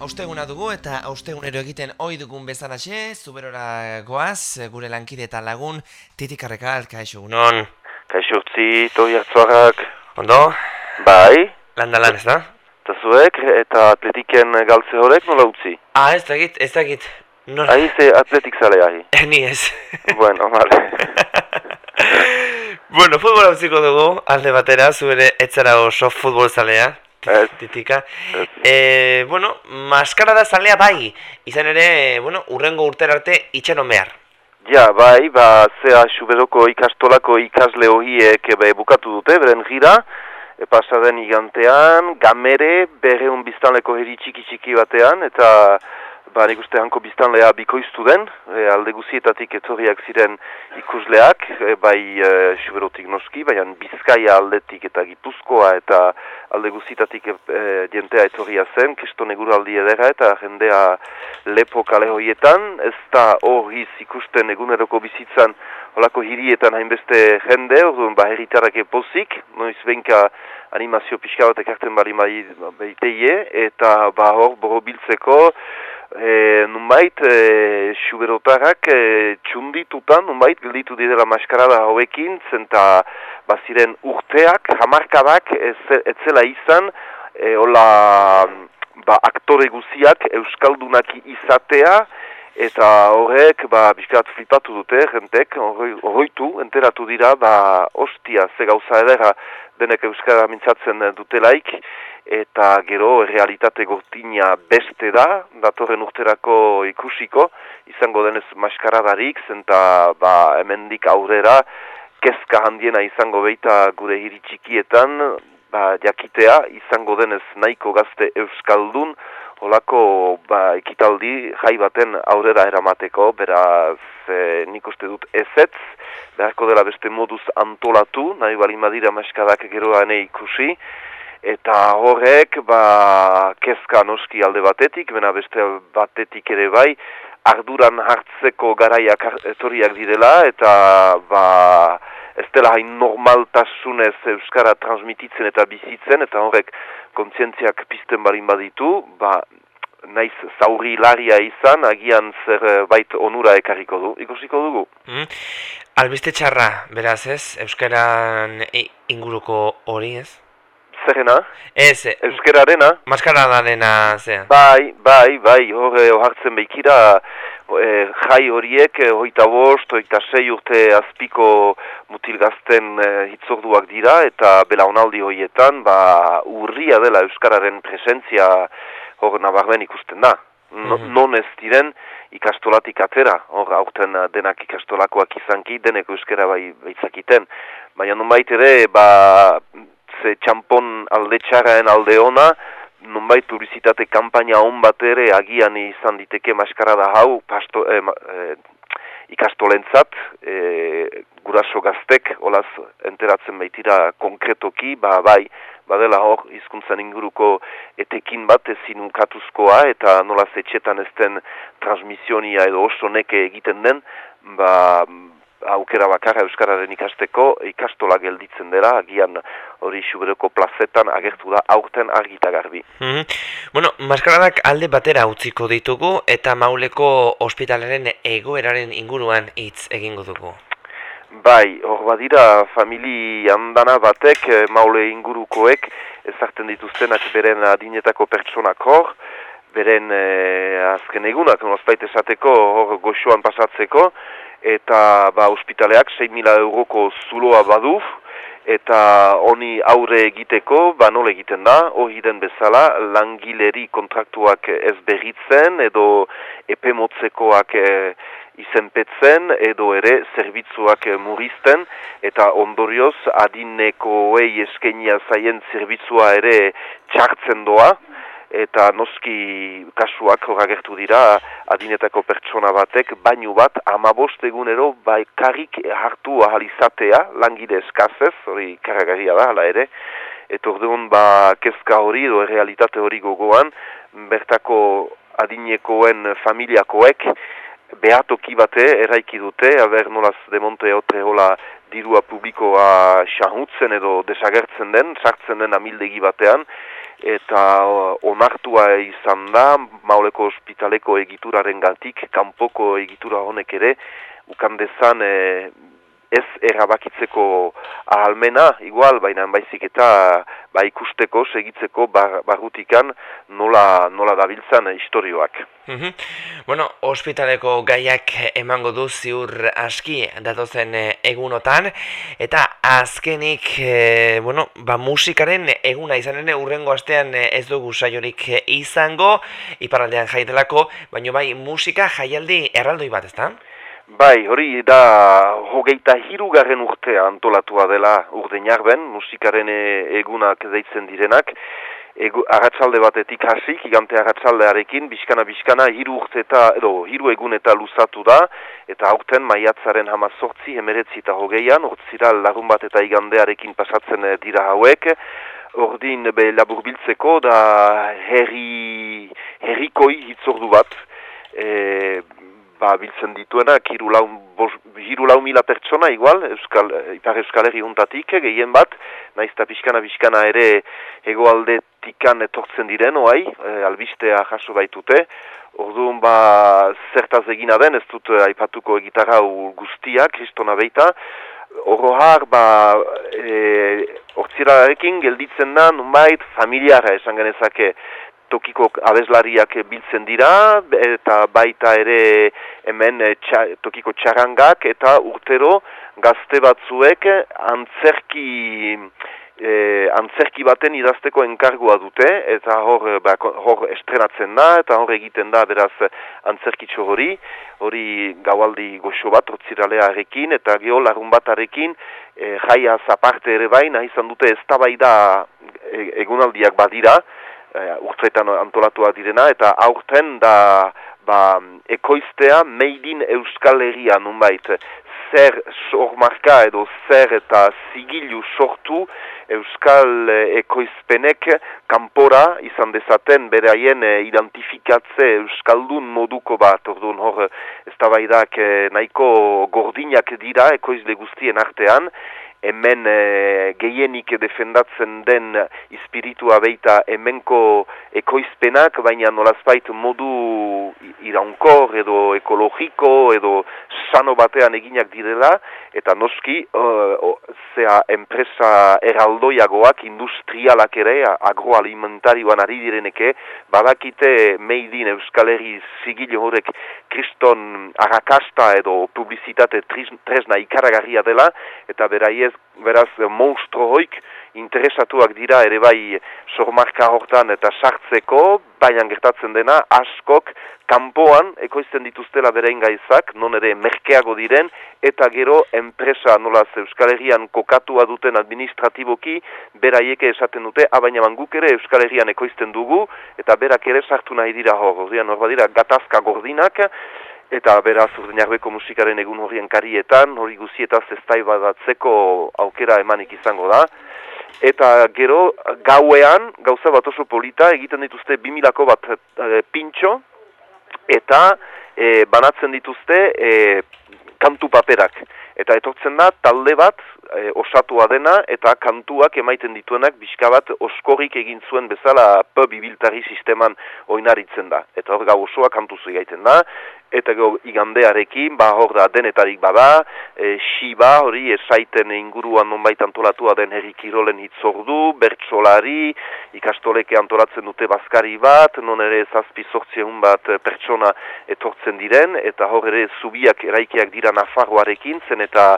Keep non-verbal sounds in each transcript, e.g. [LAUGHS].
osteguna dugu eta ostegunero egiten ohi dugun bezalaxe, zuberora goaz, gure lankide eta lagun, titikarrekal, kaixo gunon. Kaixo utzi, toi hartzuarrak. Ondo? Bai, Landa lan ez da? eta zuek, eta atletiken galtze horrek nola utzi? Ah, ez dakit, ez dakit. Nor... Ahi ze atletik zale ahi. Ni ez. [LAUGHS] bueno, vale. [LAUGHS] bueno, futbola utziko dugu, alde batera, zure etzara oso futbol zalea. Ez. Titika. E, bueno, maskarada zalea bai, izan ere, bueno, urrengo urtera arte itxaron behar. Ja, bai, ba, zea xuberoko ikastolako ikasle hohiek be, bukatu dute, beren gira, e, pasaden igantean, gamere, berreun biztanleko heri txiki txiki batean, eta ba, nik uste hanko biztanlea bikoiztu den, e, alde guzietatik etorriak ziren ikusleak, e, bai e, xuberotik noski, baina bizkaia aldetik eta gipuzkoa eta alde guzitatik e, e, dientea etorria zen, keston eguraldi edera eta jendea lepo kale hoietan, ez da horiz ikusten eguneroko bizitzan holako hirietan hainbeste jende, orduan ba herritarrak epozik, noiz benka animazio pixka bat ekarten bari baiteie, eta ba hor borobiltzeko, e, nunbait, e, xuberotarrak e, txunditutan, nunbait, gelditu didela maskarada hauekin, zenta baziren urteak, hamarkadak, ez, ez zela izan, e, hola, ba, aktore guziak euskaldunak izatea, eta horrek, ba, bizkat flipatu dute, jentek, horroitu, enteratu dira, ba, ostia, ze gauza edera, denek euskara mintzatzen dutelaik, eta gero realitate gortina beste da, datorren urterako ikusiko, izango denez maskaradarik, zenta ba, hemendik aurrera, kezka handiena izango beita gure hiri txikietan, ba, jakitea, izango denez nahiko gazte euskaldun, holako ba, ekitaldi jai baten aurrera eramateko, beraz e, nik uste dut ezetz, beharko dela beste moduz antolatu, nahi bali madira maskadak geroan ikusi, eta horrek ba, kezka noski alde batetik, bena beste batetik ere bai, arduran hartzeko garaiak etorriak direla, eta ba, ez dela hain normaltasunez Euskara transmititzen eta bizitzen, eta horrek kontzientziak pizten balin baditu, ba, naiz zauri laria izan, agian zer bait onura ekarriko du, ikusiko dugu. Mm. Albiste txarra, beraz ez, Euskaran inguruko hori ez? Zerrena? Ez, e, Euskararena? maskaradarena zea. Bai, bai, bai, hor hartzen behikira, e, jai horiek, e, hoita bost, hoita sei urte azpiko mutilgazten e, hitzorduak dira, eta belaunaldi horietan, ba, urria dela Euskararen presentzia hor nabarmen ikusten da. No, Mhm. Non ez diren ikastolatik atera, hor aurten denak ikastolakoak izanki, denek euskara bai baitzakiten. Baina nunbait ere, ba, ze txampon alde txaraen alde ona, nunbait publizitate kampaina on bat ere agian izan diteke maskarada hau pasto, eh, eh, ikastolentzat, eh, guraso gaztek, olaz, enteratzen baitira konkretoki, ba, bai, badela hor, hizkuntzan inguruko etekin bat ezin ukatuzkoa, eta nola zetxetan ez den transmisionia edo oso neke egiten den, ba, aukera bakarra Euskararen ikasteko, ikastola gelditzen dela, agian hori xubereko plazetan agertu da aurten argita garbi. Mhm. Bueno, maskaradak alde batera utziko ditugu eta mauleko ospitalaren egoeraren inguruan hitz egingo dugu. Bai, hor badira famili handana batek, eh, maule ingurukoek, ezartzen dituztenak beren adinetako pertsonak hor, beren eh, azken egunak, nolazbait esateko, hor goxoan pasatzeko, eta ba, ospitaleak 6.000 euroko zuloa badu, eta honi aurre egiteko, ba nola egiten da, hori den bezala, langileri kontraktuak ez berritzen, edo epe motzekoak eh, izenpetzen, edo ere zerbitzuak eh, murrizten, eta ondorioz adinekoei eskenia zaien zerbitzua ere txartzen doa, eta noski kasuak hor agertu dira adinetako pertsona batek bainu bat amabost egunero baikarik hartu ahal izatea langide eskazez, hori karagaria da hala ere. Eta orduan ba kezka hori edo realitate hori gogoan bertako adinekoen familiakoek behatoki bate eraiki dute, aber nolaz demonte otre hola dirua publikoa xahutzen edo desagertzen den, sartzen den amildegi batean, eta onartua izan da, mauleko ospitaleko egituraren gatik, kanpoko egitura honek ere, ukandezan e, ez errabakitzeko ahalmena, igual, baina baizik eta ba, ikusteko, segitzeko bar, barrutikan nola, nola dabiltzan historioak. Mm Bueno, ospitaleko gaiak emango du ziur aski datozen eh, egunotan, eta azkenik, e, bueno, ba, musikaren eguna izanen urrengo astean eh, ez dugu saiorik izango, iparaldean jaitelako, baina bai musika jaialdi erraldoi bat, ezta? Bai, hori da hogeita hirugarren urtea antolatua dela urde jarben, musikaren e, egunak deitzen direnak. Egu, agatsalde batetik hasik, igante agatsaldearekin, bizkana-bizkana hiru urte eta, edo, hiru egun eta luzatu da, eta aurten maiatzaren hama sortzi, emeretzi eta hogeian, urtzira larun bat eta igandearekin pasatzen e, dira hauek, ordin be laburbiltzeko da herri, herrikoi hitzordu bat, e, ba, biltzen dituena, hiru lau, mila pertsona igual, Euskal, Ipar Euskal Herri untatik, gehien bat, naiz eta pixkana ere egoaldetikan etortzen diren, oai, e, albistea jaso baitute, Orduan, ba, zertaz egina den, ez dut eh, aipatuko egitarra guztia, kristona beita, Orohar, ba, e, gelditzen da, numait, familiara esan genezake, tokiko abeslariak biltzen dira, eta baita ere hemen eh, txa, tokiko txarangak, eta urtero gazte batzuek antzerki, e, antzerki baten idazteko enkargua dute, eta hor, ba, hor estrenatzen da, eta hor egiten da beraz antzerkitxo hori, hori gaualdi goxo bat, otziralea eta geho larun bat arekin, e, jaia zaparte ere baina, izan dute ez da egunaldiak badira, uh, urtretan antolatua direna, eta aurten da ba, ekoiztea meidin euskal herria nunbait. Zer sormarka edo zer eta zigilu sortu euskal ekoizpenek kanpora izan dezaten bere haien eh, identifikatze euskaldun moduko bat. Orduan hor ez da eh, nahiko gordinak dira ekoizle guztien artean, hemen e, gehienik defendatzen den ispiritua beita hemenko ekoizpenak, baina nolazpait modu iraunkor edo ekologiko edo sano batean eginak direla, eta noski uh, zea enpresa eraldoiagoak industrialak ere agroalimentarioan ari direneke, badakite meidin Euskal Herri zigile horrek kriston arrakasta edo publizitate tresna ikaragarria dela, eta beraiez beraz monstro hoik interesatuak dira ere bai sormarka hortan eta sartzeko, baina gertatzen dena askok kanpoan ekoizten dituztela bere ingaizak, non ere merkeago diren, eta gero enpresa nolaz Euskal Herrian kokatua duten administratiboki, beraieke esaten dute, abaina ah, manguk ere Euskal Herrian ekoizten dugu, eta berak ere sartu nahi dira hor, ordean hor badira gatazka gordinak, eta beraz urdinarbeko musikaren egun horien karietan, hori guzietaz ez badatzeko aukera emanik izango da. Eta gero gauean, gauza bat oso polita, egiten dituzte bimilako bat e, pintxo, eta e, banatzen dituzte e, kantu paperak. Eta etortzen da talde bat e, osatua dena eta kantuak emaiten dituenak bizka bat oskorrik egin zuen bezala pub ibiltari sisteman oinaritzen da. Eta hor gau osoa kantuzu egaiten da, eta go igandearekin, ba hor da denetarik bada, e, xiba hori esaiten inguruan nonbait antolatua den herri kirolen hitzordu, bertsolari, ikastoleke antolatzen dute bazkari bat, non ere zazpi sortzieun bat pertsona etortzen diren, eta hor ere zubiak eraikiak dira nafarroarekin, zen eta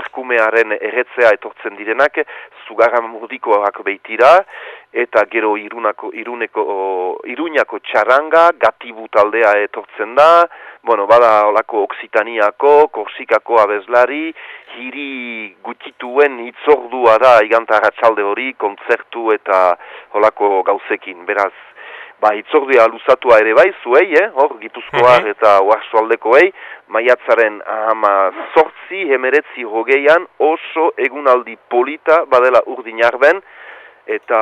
arkumearen erretzea etortzen direnak, zugarra murdikoak behitira, eta gero irunako, iruneko, iruñako txaranga, gatibu taldea etortzen da, bueno, bada olako Oksitaniako, Korsikako abeslari, hiri gutituen hitzordua da igantara txalde hori, kontzertu eta olako gauzekin, beraz, ba, hitzordua luzatua ere bai, zuei, eh? hor, gipuzkoa mm eta oarzo ei, maiatzaren ama sortzi, hemeretzi hogeian, oso egunaldi polita badela urdin arben, eta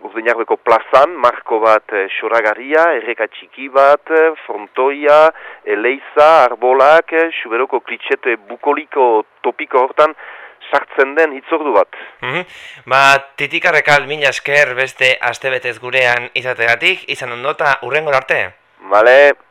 Urdinarbeko plazan, marko bat e, xoragarria, erreka txiki bat, eh, frontoia, eleiza, arbolak, e, xuberoko klitxete bukoliko topiko hortan, sartzen den hitzordu bat. Mm Ba, titikarrekal mina esker beste astebetez gurean izategatik, izan ondota urrengo arte? Bale.